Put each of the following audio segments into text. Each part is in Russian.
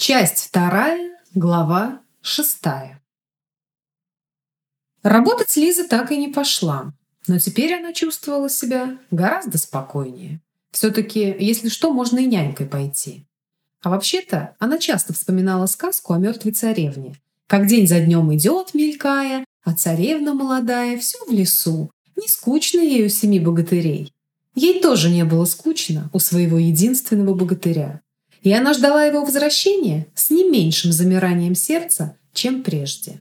Часть вторая, глава шестая. Работать Лиза так и не пошла, но теперь она чувствовала себя гораздо спокойнее. Все-таки, если что, можно и нянькой пойти. А вообще-то она часто вспоминала сказку о мертвой царевне. Как день за днем идет, мелькая, а царевна молодая все в лесу. Не скучно у семи богатырей. Ей тоже не было скучно у своего единственного богатыря и она ждала его возвращения с не меньшим замиранием сердца, чем прежде.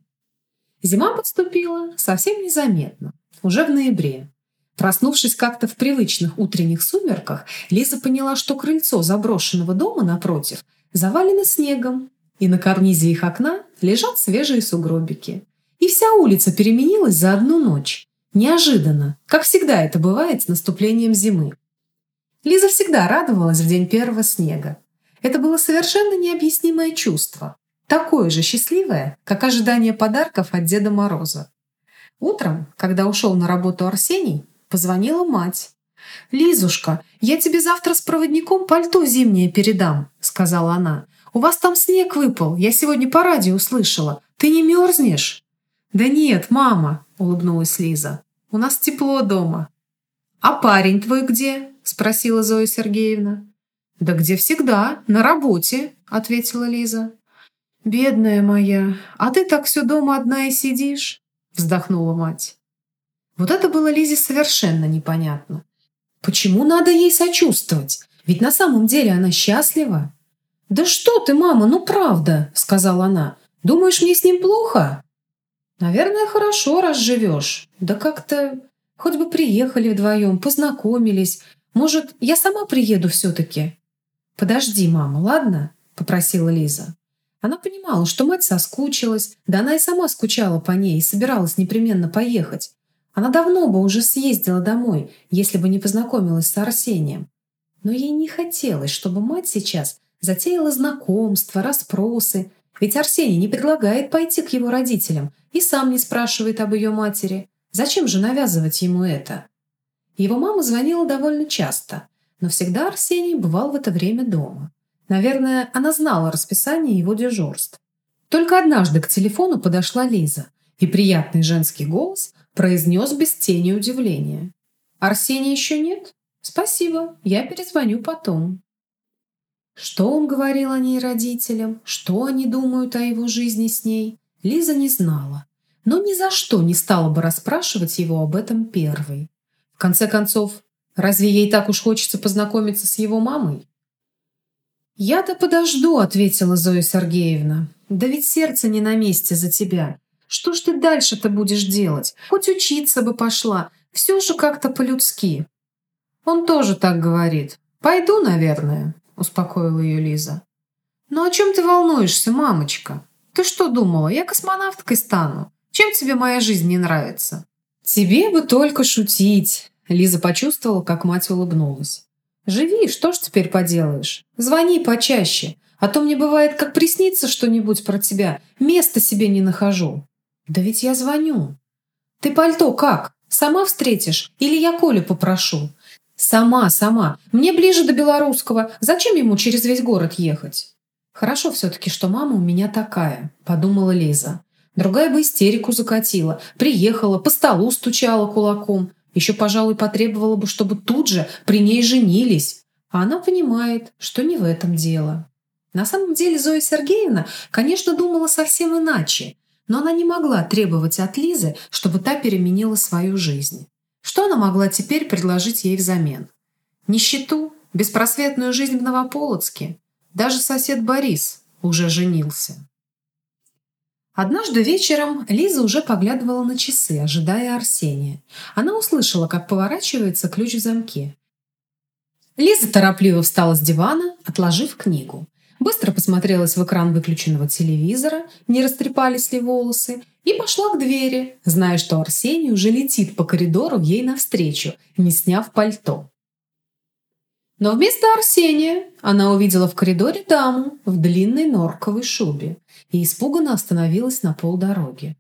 Зима подступила совсем незаметно, уже в ноябре. Проснувшись как-то в привычных утренних сумерках, Лиза поняла, что крыльцо заброшенного дома напротив завалено снегом, и на карнизе их окна лежат свежие сугробики. И вся улица переменилась за одну ночь. Неожиданно, как всегда это бывает с наступлением зимы. Лиза всегда радовалась в день первого снега. Это было совершенно необъяснимое чувство, такое же счастливое, как ожидание подарков от Деда Мороза. Утром, когда ушел на работу Арсений, позвонила мать. «Лизушка, я тебе завтра с проводником пальто зимнее передам», — сказала она. «У вас там снег выпал, я сегодня по радио услышала. Ты не мерзнешь?» «Да нет, мама», — улыбнулась Лиза. «У нас тепло дома». «А парень твой где?» — спросила Зоя Сергеевна. «Да где всегда, на работе», — ответила Лиза. «Бедная моя, а ты так все дома одна и сидишь?» — вздохнула мать. Вот это было Лизе совершенно непонятно. Почему надо ей сочувствовать? Ведь на самом деле она счастлива. «Да что ты, мама, ну правда», — сказала она. «Думаешь, мне с ним плохо?» «Наверное, хорошо, раз живешь. Да как-то... Хоть бы приехали вдвоем, познакомились. Может, я сама приеду все-таки?» «Подожди, мама, ладно?» – попросила Лиза. Она понимала, что мать соскучилась, да она и сама скучала по ней и собиралась непременно поехать. Она давно бы уже съездила домой, если бы не познакомилась с Арсением. Но ей не хотелось, чтобы мать сейчас затеяла знакомства, расспросы, ведь Арсений не предлагает пойти к его родителям и сам не спрашивает об ее матери. Зачем же навязывать ему это? Его мама звонила довольно часто – но всегда Арсений бывал в это время дома. Наверное, она знала расписание его дежурств. Только однажды к телефону подошла Лиза, и приятный женский голос произнес без тени удивления. «Арсения еще нет? Спасибо, я перезвоню потом». Что он говорил о ней родителям, что они думают о его жизни с ней, Лиза не знала, но ни за что не стала бы расспрашивать его об этом первой. В конце концов, Разве ей так уж хочется познакомиться с его мамой? «Я-то подожду», — ответила Зоя Сергеевна. «Да ведь сердце не на месте за тебя. Что ж ты дальше-то будешь делать? Хоть учиться бы пошла. Все же как-то по-людски». «Он тоже так говорит. Пойду, наверное», — успокоила ее Лиза. «Ну о чем ты волнуешься, мамочка? Ты что думала, я космонавткой стану? Чем тебе моя жизнь не нравится?» «Тебе бы только шутить», Лиза почувствовала, как мать улыбнулась. «Живи, что ж теперь поделаешь? Звони почаще, а то мне бывает, как приснится что-нибудь про тебя, места себе не нахожу». «Да ведь я звоню». «Ты пальто как? Сама встретишь? Или я Колю попрошу?» «Сама, сама. Мне ближе до Белорусского. Зачем ему через весь город ехать?» «Хорошо все-таки, что мама у меня такая», — подумала Лиза. Другая бы истерику закатила. Приехала, по столу стучала кулаком. Еще, пожалуй, потребовала бы, чтобы тут же при ней женились. А она понимает, что не в этом дело. На самом деле Зоя Сергеевна, конечно, думала совсем иначе, но она не могла требовать от Лизы, чтобы та переменила свою жизнь. Что она могла теперь предложить ей взамен? Нищету, беспросветную жизнь в Новополоцке. Даже сосед Борис уже женился. Однажды вечером Лиза уже поглядывала на часы, ожидая Арсения. Она услышала, как поворачивается ключ в замке. Лиза торопливо встала с дивана, отложив книгу. Быстро посмотрелась в экран выключенного телевизора, не растрепались ли волосы, и пошла к двери, зная, что Арсений уже летит по коридору ей навстречу, не сняв пальто. Но вместо Арсения она увидела в коридоре даму в длинной норковой шубе и испуганно остановилась на полдороги.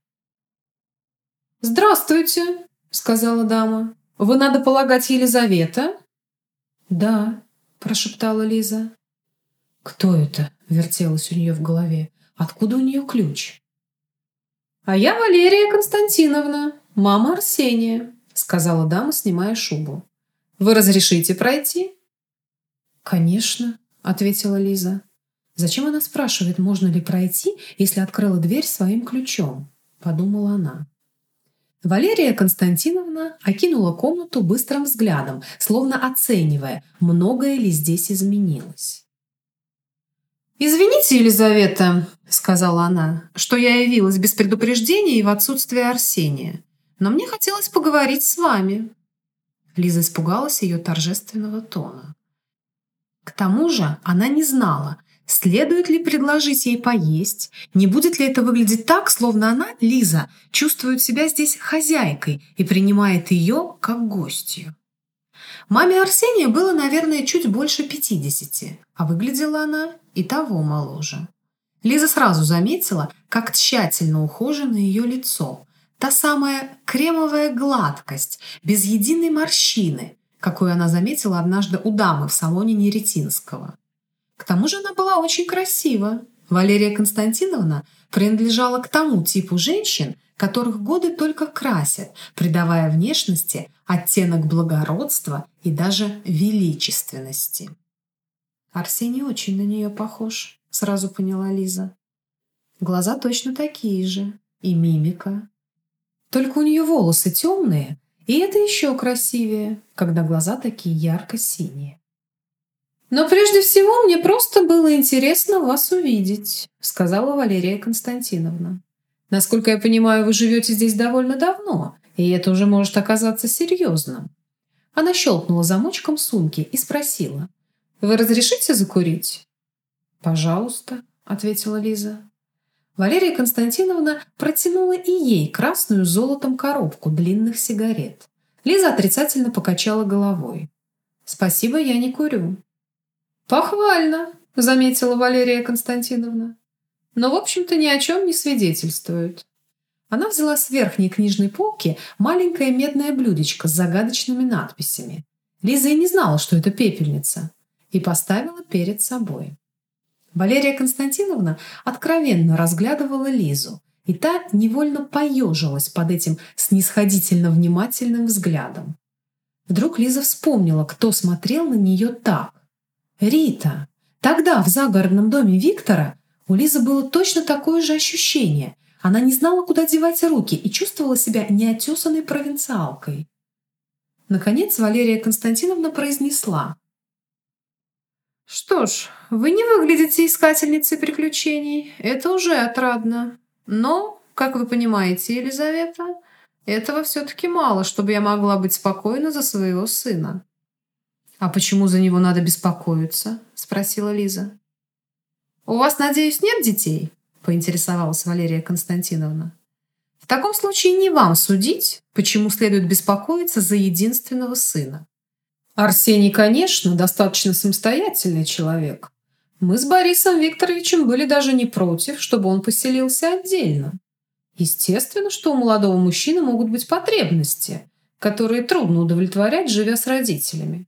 «Здравствуйте», — сказала дама. «Вы, надо полагать, Елизавета?» «Да», — прошептала Лиза. Кто это? Вертелось у нее в голове. Откуда у нее ключ? А я Валерия Константиновна, мама Арсения, сказала дама, снимая шубу. Вы разрешите пройти? Конечно, ответила Лиза. Зачем она спрашивает, можно ли пройти, если открыла дверь своим ключом? Подумала она. Валерия Константиновна окинула комнату быстрым взглядом, словно оценивая, многое ли здесь изменилось. «Извините, Елизавета», — сказала она, — «что я явилась без предупреждения и в отсутствие Арсения. Но мне хотелось поговорить с вами». Лиза испугалась ее торжественного тона. К тому же она не знала, Следует ли предложить ей поесть? Не будет ли это выглядеть так, словно она, Лиза, чувствует себя здесь хозяйкой и принимает ее как гостью? Маме Арсения было, наверное, чуть больше пятидесяти, а выглядела она и того моложе. Лиза сразу заметила, как тщательно ухожено ее лицо. Та самая кремовая гладкость, без единой морщины, какую она заметила однажды у дамы в салоне Неретинского. К тому же она была очень красива. Валерия Константиновна принадлежала к тому типу женщин, которых годы только красят, придавая внешности оттенок благородства и даже величественности. Арсений очень на нее похож, сразу поняла Лиза. Глаза точно такие же, и мимика. Только у нее волосы темные, и это еще красивее, когда глаза такие ярко-синие. «Но прежде всего мне просто было интересно вас увидеть», сказала Валерия Константиновна. «Насколько я понимаю, вы живете здесь довольно давно, и это уже может оказаться серьезным». Она щелкнула замочком сумки и спросила. «Вы разрешите закурить?» «Пожалуйста», — ответила Лиза. Валерия Константиновна протянула и ей красную золотом коробку длинных сигарет. Лиза отрицательно покачала головой. «Спасибо, я не курю». «Похвально», — заметила Валерия Константиновна. «Но, в общем-то, ни о чем не свидетельствует». Она взяла с верхней книжной полки маленькое медное блюдечко с загадочными надписями. Лиза и не знала, что это пепельница, и поставила перед собой. Валерия Константиновна откровенно разглядывала Лизу, и та невольно поежилась под этим снисходительно внимательным взглядом. Вдруг Лиза вспомнила, кто смотрел на нее так. Рита. Тогда в загородном доме Виктора у Лизы было точно такое же ощущение. Она не знала, куда девать руки и чувствовала себя неотесанной провинциалкой. Наконец Валерия Константиновна произнесла. «Что ж, вы не выглядите искательницей приключений. Это уже отрадно. Но, как вы понимаете, Елизавета, этого все-таки мало, чтобы я могла быть спокойна за своего сына. «А почему за него надо беспокоиться?» – спросила Лиза. «У вас, надеюсь, нет детей?» – поинтересовалась Валерия Константиновна. «В таком случае не вам судить, почему следует беспокоиться за единственного сына. Арсений, конечно, достаточно самостоятельный человек. Мы с Борисом Викторовичем были даже не против, чтобы он поселился отдельно. Естественно, что у молодого мужчины могут быть потребности, которые трудно удовлетворять, живя с родителями.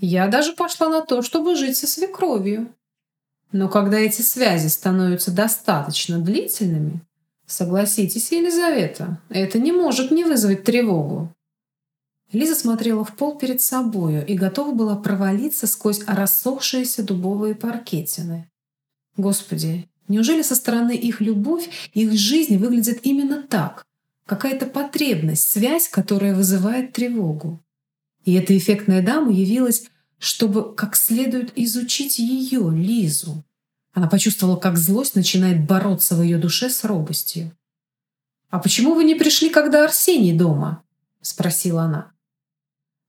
Я даже пошла на то, чтобы жить со свекровью. Но когда эти связи становятся достаточно длительными, согласитесь, Елизавета, это не может не вызвать тревогу. Лиза смотрела в пол перед собою и готова была провалиться сквозь рассохшиеся дубовые паркетины. Господи, неужели со стороны их любовь, их жизнь выглядит именно так? Какая-то потребность, связь, которая вызывает тревогу. И эта эффектная дама явилась, чтобы как следует изучить ее, Лизу. Она почувствовала, как злость начинает бороться в ее душе с робостью. «А почему вы не пришли, когда Арсений дома?» – спросила она.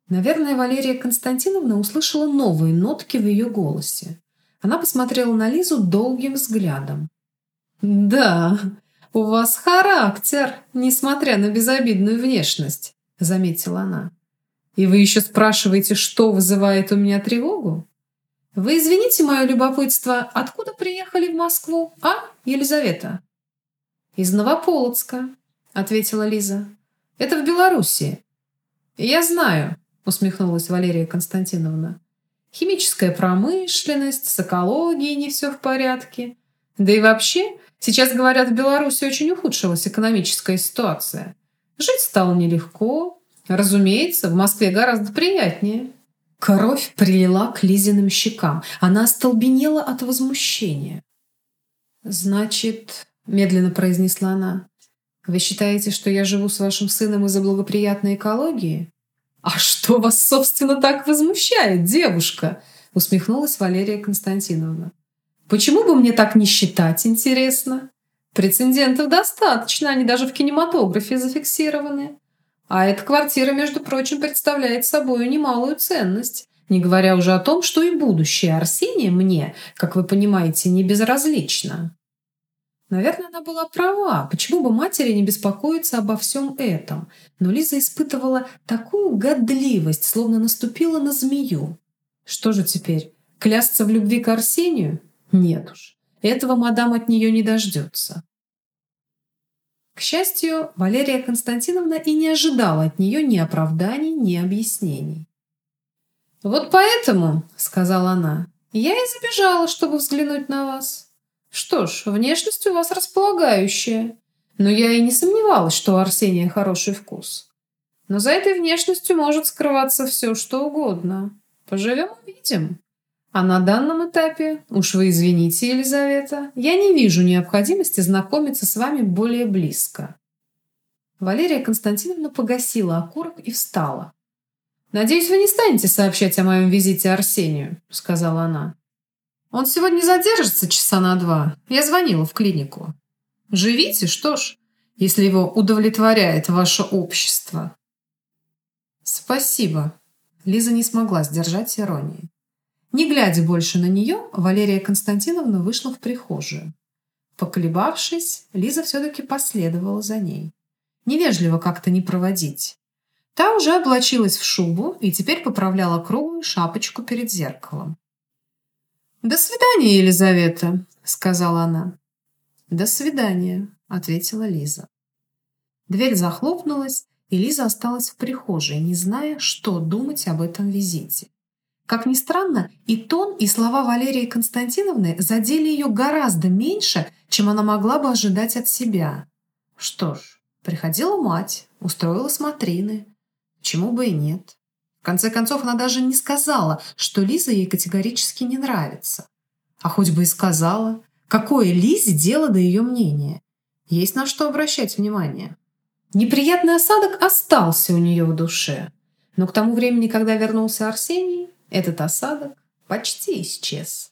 Наверное, Валерия Константиновна услышала новые нотки в ее голосе. Она посмотрела на Лизу долгим взглядом. «Да, у вас характер, несмотря на безобидную внешность», – заметила она. И вы еще спрашиваете, что вызывает у меня тревогу? Вы извините мое любопытство, откуда приехали в Москву, а, Елизавета? Из Новополоцка, ответила Лиза. Это в Белоруссии. Я знаю, усмехнулась Валерия Константиновна. Химическая промышленность, с экологией не все в порядке. Да и вообще, сейчас, говорят, в Беларуси очень ухудшилась экономическая ситуация. Жить стало нелегко. Разумеется, в Москве гораздо приятнее. Кровь прилила к Лизиным щекам. Она остолбенела от возмущения. «Значит, — медленно произнесла она, — вы считаете, что я живу с вашим сыном из-за благоприятной экологии?» «А что вас, собственно, так возмущает, девушка?» — усмехнулась Валерия Константиновна. «Почему бы мне так не считать, интересно? Прецедентов достаточно, они даже в кинематографе зафиксированы. А эта квартира, между прочим, представляет собой немалую ценность, не говоря уже о том, что и будущее Арсения мне, как вы понимаете, не безразлично. Наверное, она была права. Почему бы матери не беспокоиться обо всем этом? Но Лиза испытывала такую годливость, словно наступила на змею. Что же теперь, клясться в любви к Арсению? Нет уж. Этого мадам от нее не дождется. К счастью, Валерия Константиновна и не ожидала от нее ни оправданий, ни объяснений. «Вот поэтому, — сказала она, — я и забежала, чтобы взглянуть на вас. Что ж, внешность у вас располагающая, но я и не сомневалась, что у Арсения хороший вкус. Но за этой внешностью может скрываться все, что угодно. Поживем – увидим. А на данном этапе, уж вы извините, Елизавета, я не вижу необходимости знакомиться с вами более близко. Валерия Константиновна погасила окурок и встала. «Надеюсь, вы не станете сообщать о моем визите Арсению», — сказала она. «Он сегодня задержится часа на два. Я звонила в клинику. Живите, что ж, если его удовлетворяет ваше общество». «Спасибо». Лиза не смогла сдержать иронии. Не глядя больше на нее, Валерия Константиновна вышла в прихожую. Поколебавшись, Лиза все-таки последовала за ней. Невежливо как-то не проводить. Та уже облачилась в шубу и теперь поправляла круглую шапочку перед зеркалом. «До свидания, Елизавета», — сказала она. «До свидания», — ответила Лиза. Дверь захлопнулась, и Лиза осталась в прихожей, не зная, что думать об этом визите. Как ни странно, и тон, и слова Валерии Константиновны задели ее гораздо меньше, чем она могла бы ожидать от себя. Что ж, приходила мать, устроила смотрины. Чему бы и нет. В конце концов, она даже не сказала, что Лиза ей категорически не нравится. А хоть бы и сказала, какое Лизе дело до ее мнения. Есть на что обращать внимание. Неприятный осадок остался у нее в душе. Но к тому времени, когда вернулся Арсений, этот осадок почти исчез.